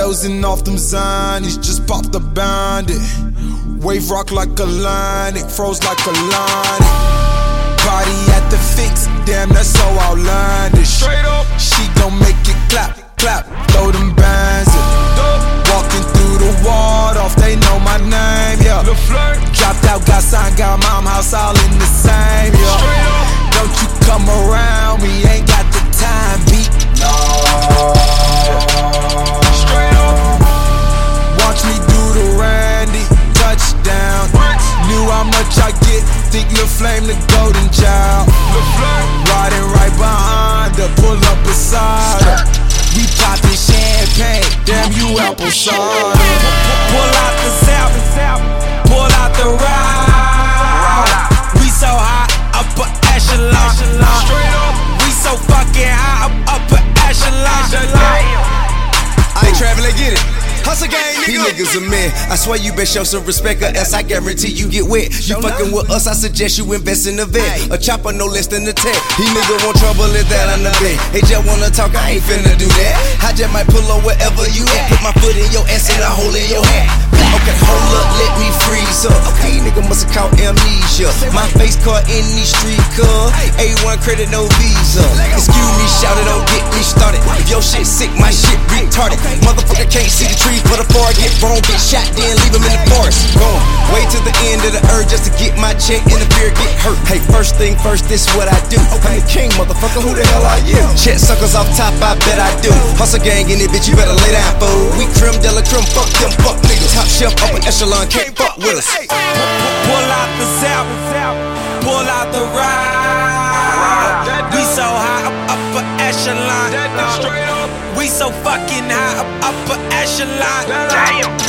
Dozing off them zonies, just popped the bandit. Wave rock like a line, it froze like a line. Body at the fix, damn, that's so outlandish. Get, think Flame the golden child. Riding right behind her, pull up beside her. We poppin' champagne, damn you apple cider. Pull out the zap, pull out the ride. We so high, upper echelon. straight up. We so fucking high, up, upper echelon. I ain't traveling, get it. Hustle gang, nigga. These niggas a man. I swear you best show some respect, or else I guarantee you get wet. You fucking with us, I suggest you invest in a vet. A chopper no less than a tech. He nigga want trouble, is that on the bed? They just wanna talk, I ain't finna do that. I just might pull up wherever you at. Put my foot in your ass and a hole in your hat. Okay, hold up, let me freeze up. Okay, nigga must have caught amnesia. My face caught in these street car. A1 credit, no visa. Excuse me, shout it, don't get me started. If your shit sick, my shit retarded. Motherfucker can't see the trees, but before I get wrong, get shot, then leave him in the forest. Going way to the end of the earth just to get my check and the fear get hurt. Hey, first thing first, this what I do. I'm the king, motherfucker, who the hell are you? Check suckers off top, I bet I do. Hustle gang in it, bitch, you better lay down, fool. We creme de la creme, fuck them, fuck niggas. Top shelf, upper echelon, can't fuck with us. Pull out the zap, pull out the ride. We so high, up, upper echelon. Uh, we so fucking high, echelon. Damn.